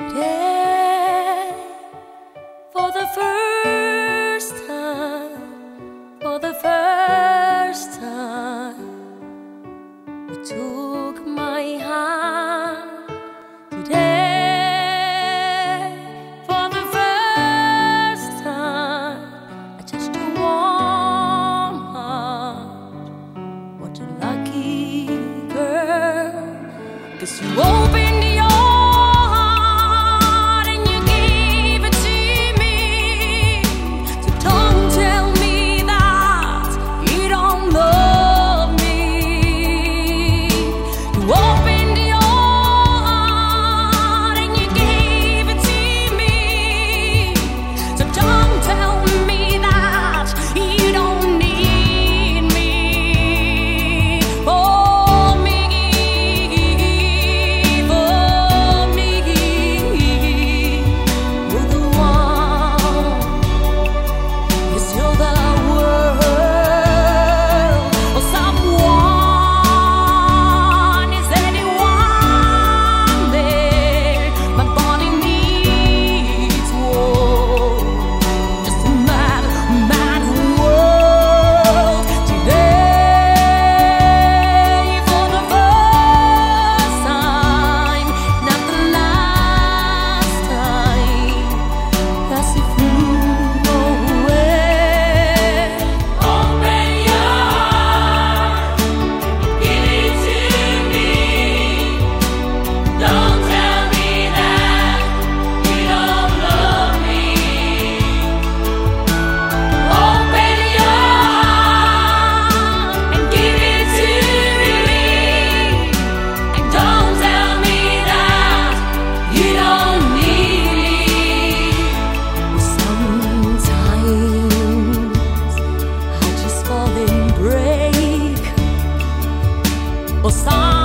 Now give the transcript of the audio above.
Today, for the first time, for the first time, you took my hand. Today, for the first time, I touched a warm heart. What a lucky girl, cause you won't. or some